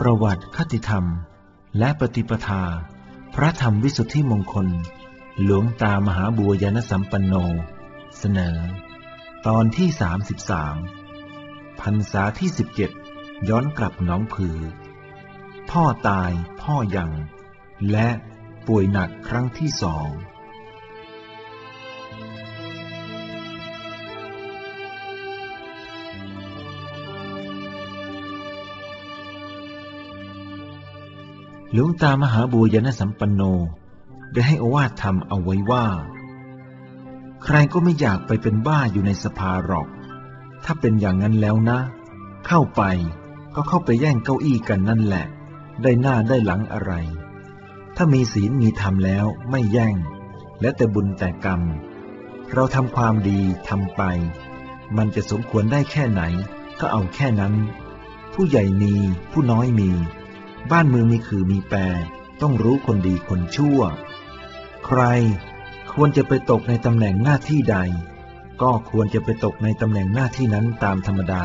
ประวัติคติธรรม และปฏิปทา พระธรรมวิสุทธิมงคล หลวงตามหาบัวยานสัมปันโน เสนอ ตอนที่ 33พรรษาที่ 17 ย้อนกลับน้องผือ พ่อตายพ่อยัง และป่วยหนักครั้งที่สอง หลวงตามหาบูญนสัมปันโน ได้ให้อวาทธรรมเอาไว้ว่า ใครก็ไม่อยากไปเป็นบ้าอยู่ในสภาหรอก ถ้าเป็นอย่างนั้นแล้วนะ เข้าไปก็เข้าไปแย่งเก้าอี้กันนั่นแหละ ได้หน้าได้หลังอะไร ถ้ามีศีลมีธรรมแล้วไม่แย่ง และแต่บุญแต่กรรม เราทำความดีทำไป มันจะสมควรได้แค่ไหน ก็เอาแค่นั้น ผู้ใหญ่มีผู้น้อยมี บ้านเมืองมีคือมีแปร ต้องรู้คนดีคนชั่ว ใครควรจะไปตกในตำแหน่งหน้าที่ใด ก็ควรจะไปตกในตำแหน่งหน้าที่นั้นตามธรรมดา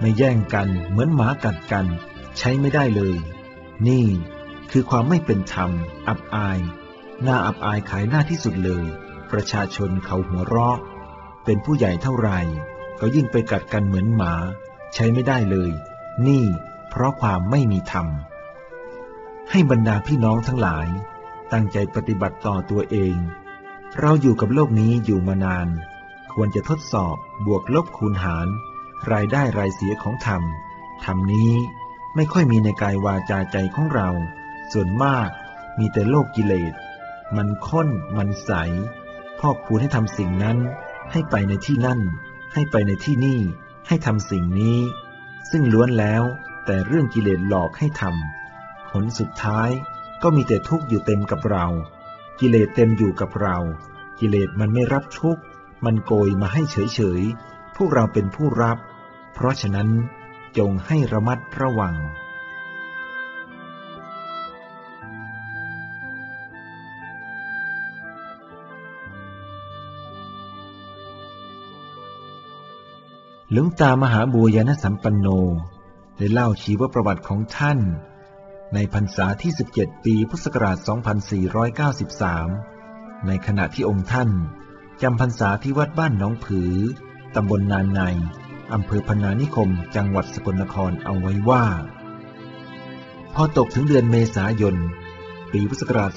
ไม่แย่งกันเหมือนหมากัดกัน ใช้ไม่ได้เลย นี่คือความไม่เป็นธรรม อับอาย หน้าอับอายขายหน้าที่สุดเลย ประชาชนเขาหัวเราะ เป็นผู้ใหญ่เท่าไหร่ก็ยิ่งไปกัดกันเหมือนหมา ใช้ไม่ได้เลย นี่ เพราะความไม่มีธรรม ให้บรรดาพี่น้องทั้งหลาย ตั้งใจปฏิบัติต่อตัวเอง เราอยู่กับโลกนี้อยู่มานาน ควรจะทดสอบบวกลบคูณหาร รายได้รายเสียของธรรม ธรรมนี้ไม่ค่อยมีในกายวาจาใจของเรา ส่วนมากมีแต่โลกกิเลส มันข้น มันใส พ่อคูให้ทำสิ่งนั้น ให้ไปในที่นั่น ให้ไปในที่นี่ ให้ทำสิ่งนี้ ซึ่งล้วนแล้ว แต่เรื่องกิเลสหลอกให้ทำผลสุดท้ายก็มีแต่ทุกข์อยู่เต็มกับเรา กิเลสเต็มอยู่กับเรา กิเลสมันไม่รับทุกข์ มันโกยมาให้เฉยๆ พวกเราเป็นผู้รับ เพราะฉะนั้นจงให้ระมัดระวัง หลวงตามหาบัวยานสัมปันโน ได้เล่าชีวประวัติของท่าน ในพรรษาที่ 17 ปีพุทธศักราช 2493 ในขณะที่องค์ท่านจำพรรษาที่วัดบ้านหนองผือ ตำบลนานใน อำเภอพนานิคม จังหวัดสกลนครเอาไว้ว่า พอตกถึงเดือนเมษายน ปีพุทธศักราช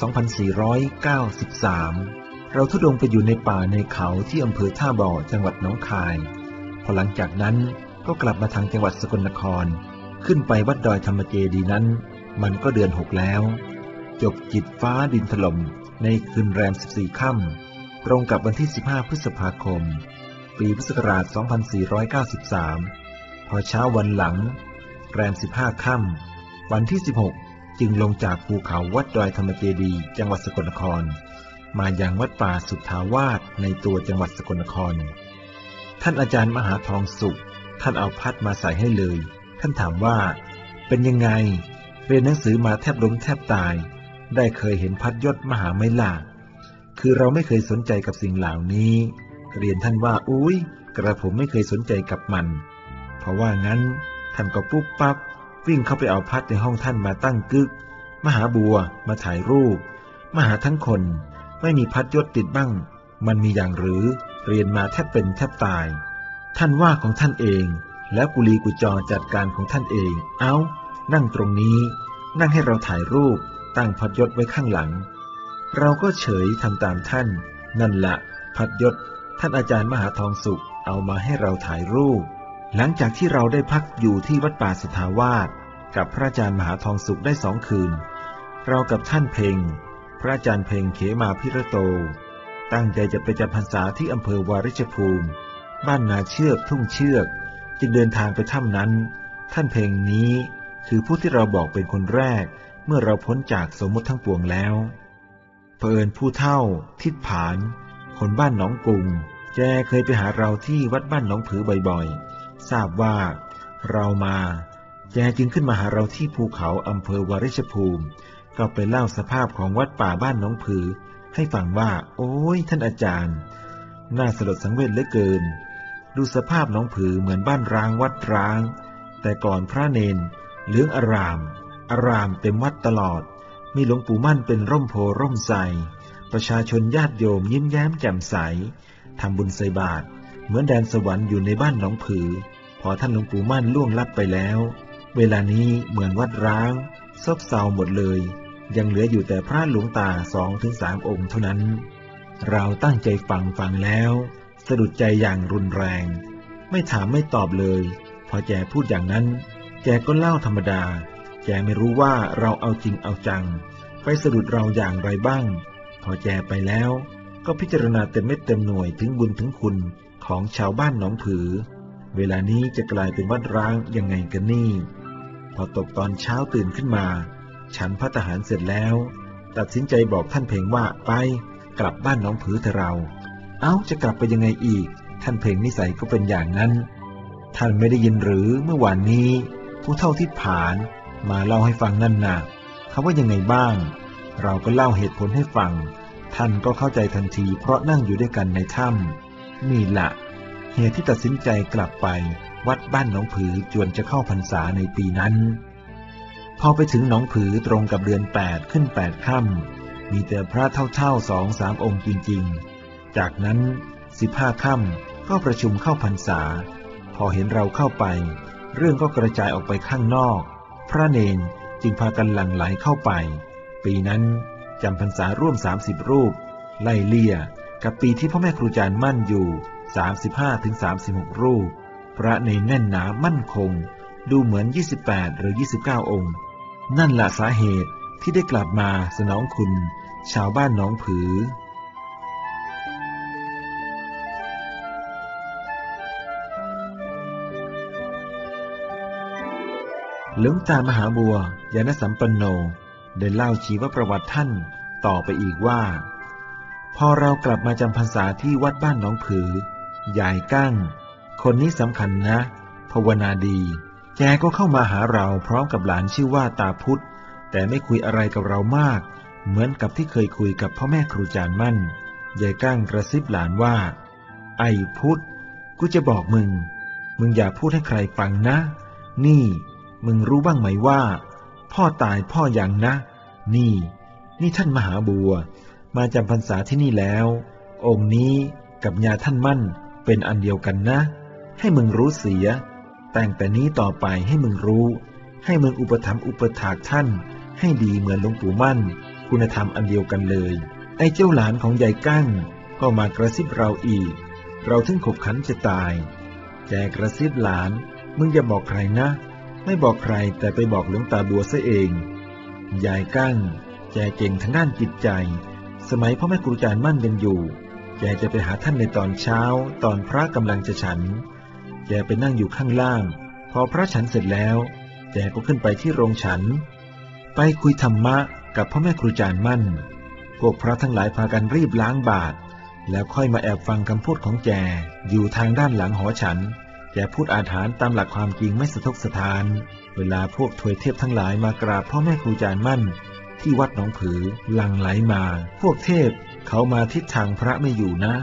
2493 เราทุดงไปอยู่ในป่าในเขาที่อำเภอท่าบ่อจังหวัดน้องคาย พอหลังจากนั้น ก็กลับมาทางจังหวัดสกลนคร ขึ้นไปวัดดอยธรรมเจดีนั้น มันก็เดือนหกแล้ว จบจิตฟ้าดินถล่มในคืนแรม 14 ค่ำตรงกับวันที่ 15 พฤษภาคม ปีพุทธศักราช 2493 พอเช้าวันหลัง แรม 15 ค่ำวันที่ 16 จึงลงจากภูเขาวัดดอยธรรมเจดีจังหวัดสกลนคร มายังวัดป่าสุทธาวาสในตัวจังหวัดสกลนคร ท่านอาจารย์มหาทองสุข ท่านเอาพัดมาใส่ให้เลย ท่านถามว่า เป็นยังไง เรียนหนังสือมาแทบล้มแทบตาย ได้เคยเห็นพัดยศมหาไม่ล่ะคือเราไม่เคยสนใจกับสิ่งเหล่านี้ เรียนท่านว่าอุ้ยกระผมไม่เคยสนใจกับมัน เพราะว่างั้นท่านก็ปุ๊บปั๊บวิ่งเข้าไปเอาพัดในห้องท่านมาตั้งกึก มหาบัว มาถ่ายรูป มหาทั้งคน ไม่มีพัดยศติดบ้าง มันมีอย่างหรือ เรียนมาแทบเป็นแทบตาย ท่านว่าของท่านเอง แล้วกุลีกุจอจัดการของท่านเอง เอานั่งตรงนี้ นั่งให้เราถ่ายรูป ตั้งพัดยศไว้ข้างหลัง เราก็เฉยทำตามท่าน นั่นละพัดยศ ท่านอาจารย์มหาทองสุข เอามาให้เราถ่ายรูป หลังจากที่เราได้พักอยู่ที่วัดป่าสถาวาสกับพระอาจารย์มหาทองสุขได้สองคืน เรากับท่านเพงพระอาจารย์เพงเขมาพิระโต ตั้งใจจะไปจำพรรษาที่อำเภอวาริชภูมิ บ้านนาเชือกทุ่งเชือก จึงเดินทางไปถ้ำนั้น ท่านเพลงนี้คือผู้ที่เราบอกเป็นคนแรก เมื่อเราพ้นจากสมมติทั้งปวงแล้วเผอิญผู้เท่า ทิดผาน คนบ้านหนองกุงแกเคยไปหาเราที่วัดบ้านหนองผือบ่อยๆ ทราบว่าเรามา แกจึงขึ้นมาหาเราที่ภูเขาอำเภอวาริชภูมิ ก็ไปเล่าสภาพของวัดป่าบ้านหนองผือ ให้ฟังว่า โอ้ยท่านอาจารย์ น่าสลดสังเวชเหลือเกิน ดูสภาพน้องผือเหมือนบ้านร้างวัดร้าง แต่ก่อนพระเนนเหลืองอาราม อารามเต็มวัดตลอด มีหลวงปู่มั่นเป็นร่มโพร่มใสประชาชนญาติโยมยิ้มแย้มแจ่มใสทำบุญใส่บาตรเหมือนแดนสวรรค์อยู่ในบ้านหนองผือ พอท่านหลวงปู่มั่นล่วงลับไปแล้ว เวลานี้เหมือนวัดร้างซบเซาหมดเลย ยังเหลืออยู่แต่พระหลวงตาสองถึงสามองค์เท่านั้น เราตั้งใจฟังฟังแล้ว สะดุดใจอย่างรุนแรง ไม่ถามไม่ตอบเลย พอแกพูดอย่างนั้น แกก็เล่าธรรมดา แกไม่รู้ว่าเราเอาจริงเอาจัง ไปสะดุดเราอย่างไรบ้าง พอแกไปแล้ว ก็พิจารณาเต็มเม็ดเต็มหน่วยถึงบุญถึงคุณของชาวบ้านหนองผือ เวลานี้จะกลายเป็นวัดร้างยังไงกันนี่ พอตกตอนเช้าตื่นขึ้นมา ฉันพัตหารเสร็จแล้ว ตัดสินใจบอกท่านเพลงว่าไปกลับบ้านหน้องผือเถอะเรา เอ้าจะกลับไปยังไงอีก ท่านเพลงนิสัยก็เป็นอย่างนั้น ท่านไม่ได้ยินหรือเมื่อวานนี้ ผู้เท่าที่ผานมาเล่าให้ฟังนั่นนะเขาว่ายังไงบ้าง เราก็เล่าเหตุผลให้ฟัง ท่านก็เข้าใจทันทีเพราะนั่งอยู่ด้วยกันในถ้ำนี่ละเหตุที่ตัดสินใจกลับไปวัดบ้านหนองผือจวนจะเข้าพรรษาในปีนั้น พอไปถึงหนองผือตรงกับเดือนแปดขึ้นแปดค่ำมีแต่พระเท่าๆสองสามองค์จริงๆ จากนั้นสิบห้าค่ำก็ประชุมเข้าพรรษา พอเห็นเราเข้าไป เรื่องก็กระจายออกไปข้างนอก พระเนนจึงพากันหลั่งไหลเข้าไป ปีนั้นจำพรรษาร่วมสามสิบรูป ไล่เลี่ย กับปีที่พ่อแม่ครูอาจารย์มั่นอยู่ 35-36 รูป พระในแน่นหนามั่นคง ดูเหมือน 28 หรือ 29 องค์ นั่นแหละสาเหตุที่ได้กลับมาสนองคุณ ชาวบ้านหนองผือ หลวงตามหาบัวยานสัมปันโนได้เล่าชีวประวัติท่านต่อไปอีกว่า พอเรากลับมาจำพรรษาที่วัดบ้านหนองผือยายกั้ง คนนี้สำคัญนะ ภาวนาดี แกก็เข้ามาหาเราพร้อมกับหลานชื่อว่าตาพุธแต่ไม่คุยอะไรกับเรามาก เหมือนกับที่เคยคุยกับพ่อแม่ครูจารย์มั่นยายกั้งกระซิบหลานว่า ไอ้พุธกูจะบอกมึง มึงอย่าพูดให้ใครฟังนะ นี่ มึงรู้บ้างไหมว่า พ่อตายพ่อยังนะ นี่ นี่ท่านมหาบัว มาจำพรรษาที่นี่แล้ว องค์นี้กับยาท่านมั่นเป็นอันเดียวกันนะ ให้มึงรู้เสีย แต่งแต่นี้ต่อไปให้มึงรู้ ให้มึงอุปถัมภ์อุปถากท่าน ให้ดีเหมือนหลวงปู่มั่น คุณธรรมอันเดียวกันเลย ไอ้เจ้าหลานของยายกั้ง ก็มากระซิบเราอีก เราถึงขบขันจะตายแกกระซิบหลาน มึงอย่าบอกใครนะ ไม่บอกใครแต่ไปบอกหลวงตาบัวซะเอง ยายกั้งแกเก่งทางด้านจิตใจ สมัยพ่อแม่ครูอาจารย์มั่นกันอยู่แกจะไปหาท่านในตอนเช้า ตอนพระกำลังจะฉัน แกไปนั่งอยู่ข้างล่าง พอพระฉันเสร็จแล้วแกก็ขึ้นไปที่โรงฉัน ไปคุยธรรมะกับพ่อแม่ครูจารย์มั่น พวกพระทั้งหลายพากันรีบล้างบาตรแล้วค่อยมาแอบฟังคำพูดของแกอยู่ทางด้านหลังหอฉัน แกพูดอาถรรพ์ตามหลักความจริงไม่สะทกสะทาน เวลาพวกถวยเทพทั้งหลายมากราบพ่อแม่ครูจารย์มั่น ที่วัดหนองผือหลังไหลมา พวกเทพเขามาทิศทางพระไม่อยู่นะ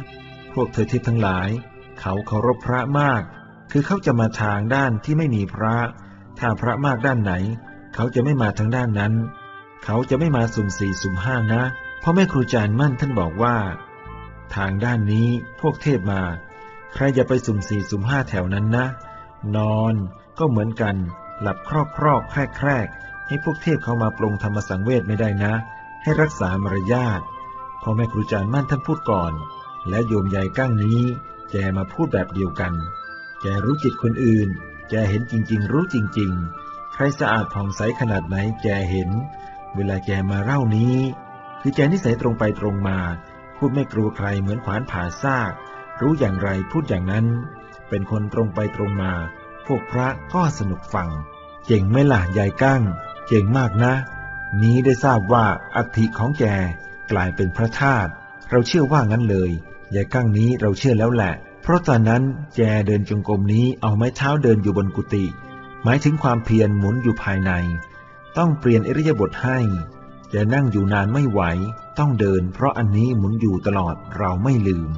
พวกเธอทิศทั้งหลาย เขาเคารพพระมาก คือเขาจะมาทางด้านที่ไม่มีพระ ถ้าพระมากด้านไหน เขาจะไม่มาทางด้านนั้น เขาจะไม่มาสุ่มสี่สุ่มห้านะเพราะแม่ครูจารย์มั่นท่านบอกว่า ทางด้านนี้พวกเทพมา ใครจะไปสุ่มสี่สุ่มห้าแถวนั้นนะ นอนก็เหมือนกัน หลับครอกครอกแครกแครกให้พวกเทพเขามาปรงธรรมสังเวชไม่ได้นะ ให้รักษามารยาทพ่อแม่ครูอาจารย์มั่นท่านพูดก่อน และโยมยายก้างนี้ แกมาพูดแบบเดียวกัน แกรู้จิตคนอื่น แกเห็นจริง ๆ รู้จริง ๆ ใครสะอาดผ่องใสขนาดไหนแกเห็น เวลาแกมาเล่านี้ คือแกนิสัยตรงไปตรงมา พูดไม่กลัวใครเหมือนขวานผ่าซาก รู้อย่างไรพูดอย่างนั้น เป็นคนตรงไปตรงมา พวกพระก็สนุกฟัง เก่งไหมล่ะยายกั้ง เก่งมากนะ นี้ได้ทราบว่าอัฐิของแกกลายเป็นพระธาตุเราเชื่อว่างั้นเลยยายกั้งนี้เราเชื่อแล้วแหละ เพราะตอนนั้นแจเดินจงกรมนี้เอาไม้เท้าเดินอยู่บนกุฏิหมายถึงความเพียรหมุนอยู่ภายใน ต้องเปลี่ยนอริยาบถให้แกนั่งอยู่นานไม่ไหว ต้องเดินเพราะอันนี้หมุนอยู่ตลอดเราไม่ลืม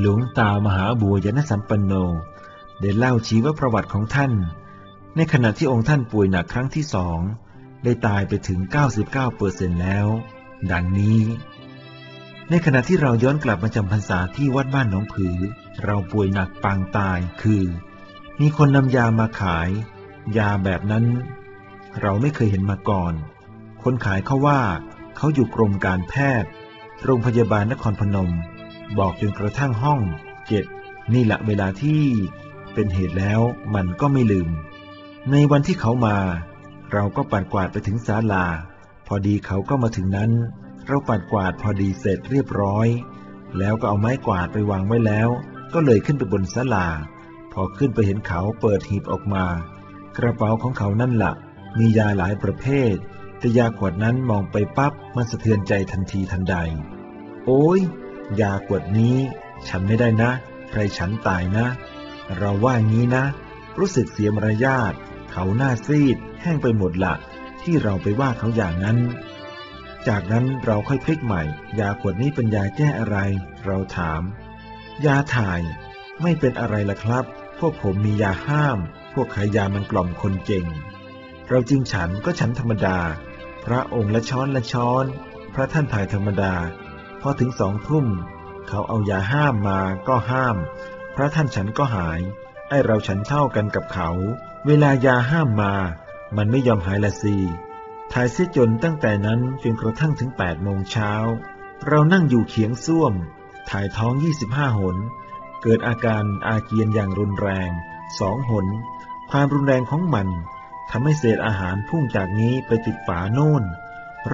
หลวงตามหาบัวยนสัมปันโนได้เล่าชีวประวัติของท่าน ในขณะที่องค์ท่านป่วยหนักครั้งที่สอง ได้ตายไปถึง 99เปอร์เซ็นแล้ว ดังนี้ ในขณะที่เราย้อนกลับมาจำพรรษาที่วัดบ้านหนองผือ เราป่วยหนักปางตายคือ มีคนนำยามาขาย ยาแบบนั้น เราไม่เคยเห็นมาก่อน คนขายเขาว่า เขาอยู่กรมการแพทย์ โรงพยาบาลนครพนม บอกจนกระทั่งห้องเจ็ดนี่แหละเวลาที่เป็นเหตุแล้วมันก็ไม่ลืม ในวันที่เขามา เราก็ปัดกวาดไปถึงศาลา พอดีเขาก็มาถึงนั้น เราปัดกวาดพอดีเสร็จเรียบร้อย แล้วก็เอาไม้กวาดไปวางไว้แล้ว ก็เลยขึ้นไปบนศาลา พอขึ้นไปเห็นเขาเปิดหีบออกมา กระเป๋าของเขานั่นละ่ะ มียาหลายประเภทแต่ยาขวดนั้นมองไปปั๊บมันสะเทือนใจทันทีทันใด โอ้ย ยาขวดนี้ ฉันไม่ได้นะ ใครฉันตายนะ เราว่างี้นะ รู้สึกเสียมารยาทเขาหน้าซีด แห้งไปหมดละที่เราไปว่าเขาอย่างนั้น จากนั้นเราค่อยพลิกใหม่ ยาขวดนี้เป็นยาแก้อะไร เราถาม ยาถ่าย ไม่เป็นอะไรละครับ พวกผมมียาห้าม พวกขายยามันกล่อมคนเก่ง เราจึงฉันก็ฉันธรรมดา พระองค์ละช้อนละช้อน พระท่านถ่ายธรรมดา พอถึงสองทุ่ม เขาเอายาห้ามมาก็ห้าม พระท่านฉันก็หาย ไอเราฉันเท่ากันกับเขา เวลายาห้ามมา มันไม่ยอมหายละสีถ่ายเสียจนตั้งแต่นั้นจนกระทั่งถึงแปดโมงเช้า เรานั่งอยู่เขียงส้วม ถ่ายท้องยี่สิบห้าหน เกิดอาการอาเกียนอย่างรุนแรง สองหน ความรุนแรงของมันทำให้เศษอาหารพุ่งจากนี้ไปติดฝาโน่น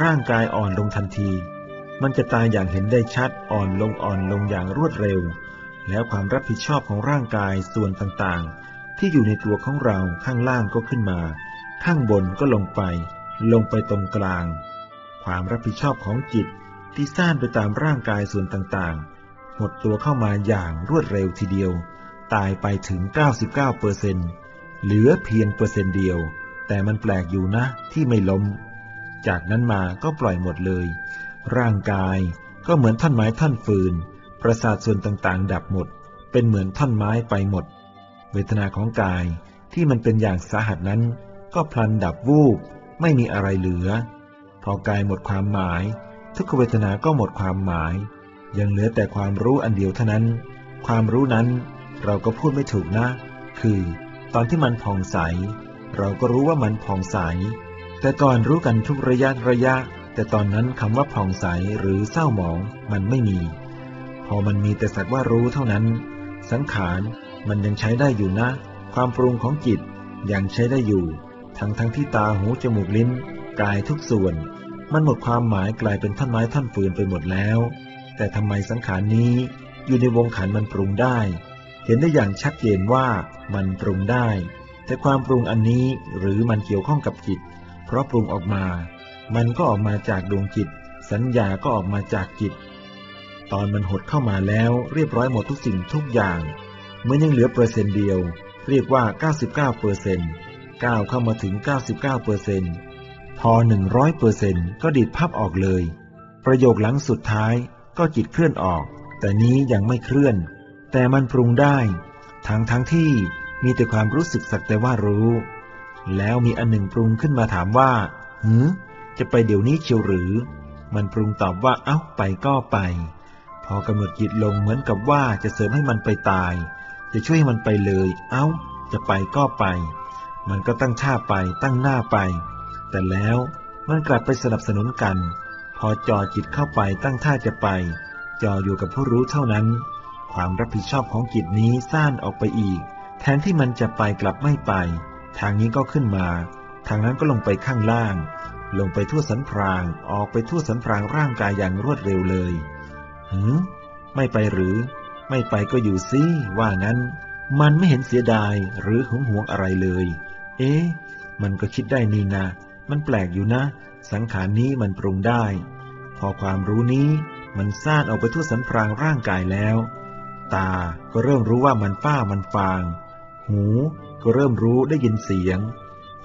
ร่างกายอ่อนลงทันที มันจะตายอย่างเห็นได้ชัดอ่อนลงอ่อนลงอย่างรวดเร็ว แล้วความรับผิดชอบของร่างกายส่วนต่างๆ ที่อยู่ในตัวของเราข้างล่างก็ขึ้นมา ข้างบนก็ลงไป ลงไปตรงกลาง ความรับผิดชอบของจิตที่สร้างไปตามร่างกายส่วนต่างๆ หมดตัวเข้ามาอย่างรวดเร็วทีเดียว ตายไปถึง 99เปอร์เซ็นต์เหลือเพียงเปอร์เซ็นต์เดียว แต่มันแปลกอยู่นะที่ไม่ล้ม จากนั้นมาก็ปล่อยหมดเลย ร่างกายก็เหมือนท่อนไม้ท่อนฟืน ประสาทส่วนต่างๆ ดับหมด เป็นเหมือนท่อนไม้ไปหมด เวทนาของกายที่มันเป็นอย่างสาหัสนั้น ก็พลันดับวูบ ไม่มีอะไรเหลือ พอกายหมดความหมาย ทุกเวทนาก็หมดความหมาย ยังเหลือแต่ความรู้อันเดียวเท่านั้น ความรู้นั้นเราก็พูดไม่ถูกนะ คือ ตอนที่มันผ่องใส เราก็รู้ว่ามันผ่องใส แต่ก่อนรู้กันทุกระยะระยะ แต่ตอนนั้นคำว่าผ่องใสหรือเศร้าหมองมันไม่มี พอมันมีแต่สักว่ารู้เท่านั้น สังขารมันยังใช้ได้อยู่นะ ความปรุงของจิตยังใช้ได้อยู่ ทั้งทั้งที่ตาหูจมูกลิ้น กายทุกส่วน มันหมดความหมายกลายเป็นท่อนไม้ท่อนฟืนไปหมดแล้ว แต่ทำไมสังขารนี้ อยู่ในวงขันมันปรุงได้ เห็นได้อย่างชัดเจนว่ามันปรุงได้ แต่ความปรุงอันนี้หรือมันเกี่ยวข้องกับจิต เพราะปรุงออกมา มันก็ออกมาจากดวงจิต สัญญาก็ออกมาจากจิต ตอนมันหดเข้ามาแล้วเรียบร้อยหมดทุกสิ่งทุกอย่าง เมื่อยังเหลือเปอร์เซ็นต์เดียว เรียกว่า 99เปอร์เซ็นต์ก้าวเข้ามาถึง 99เปอร์เซ็นต์พอ 100เปอร์เซ็นต์ก็ดีดภาพออกเลย ประโยคหลังสุดท้ายก็จิตเคลื่อนออก แต่นี้ยังไม่เคลื่อน แต่มันปรุงได้ทั้งทั้งที่มีแต่ความรู้สึกสักแต่ว่ารู้ แล้วมีอันหนึ่งปรุงขึ้นมาถามว่าหือ จะไปเดี๋ยวนี้เชียวหรือ มันปรุงตอบว่าเอ้าไปก็ไป พอกำหนดจิตลงเหมือนกับว่าจะเสริมให้มันไปตาย จะช่วยให้มันไปเลย เอ้า จะไปก็ไป มันก็ตั้งท่าไปตั้งหน้าไป แต่แล้วมันกลับไปสนับสนุนกัน พอจอจิตเข้าไปตั้งท่าจะไป จออยู่กับผู้รู้เท่านั้น ความรับผิดชอบของจิตนี้ซ่านออกไปอีก แทนที่มันจะไปกลับไม่ไป ทางนี้ก็ขึ้นมา ทางนั้นก็ลงไปข้างล่าง ลงไปทั่วสันพรางออกไปทั่วสันพรางร่างกายอย่างรวดเร็วเลยหืมไม่ไปหรือ ไม่ไปก็อยู่ซิว่างั้น มันไม่เห็นเสียดายหรือหงหวงอะไรเลย เอ๊ะมันก็คิดได้นี่นะ มันแปลกอยู่นะ สังขารนี้มันปรุงได้ พอความรู้นี้มันซ่านออกไปทั่วสันพรางร่างกายแล้ว ตาก็เริ่มรู้ว่ามันฝ้ามันฟาง หูก็เริ่มรู้ได้ยินเสียง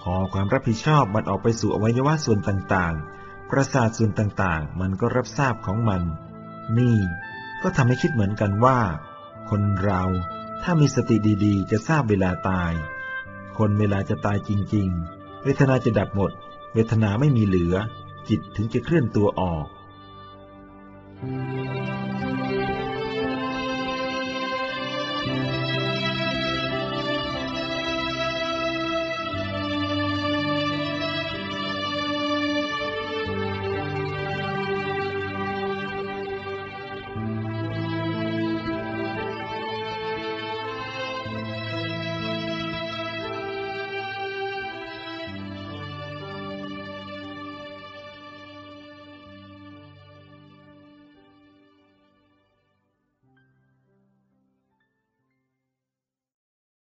พอความรับผิดชอบมันออกไปสู่อวัยวะส่วนต่างๆ ประสาทส่วนต่างๆ มันก็รับทราบของมัน นี่ ก็ทำให้คิดเหมือนกันว่า คนเราถ้ามีสติดีๆ จะทราบเวลาตาย คนเวลาจะตายจริง ๆ เวทนาจะดับหมด เวทนาไม่มีเหลือ จิตถึงจะเคลื่อนตัวออก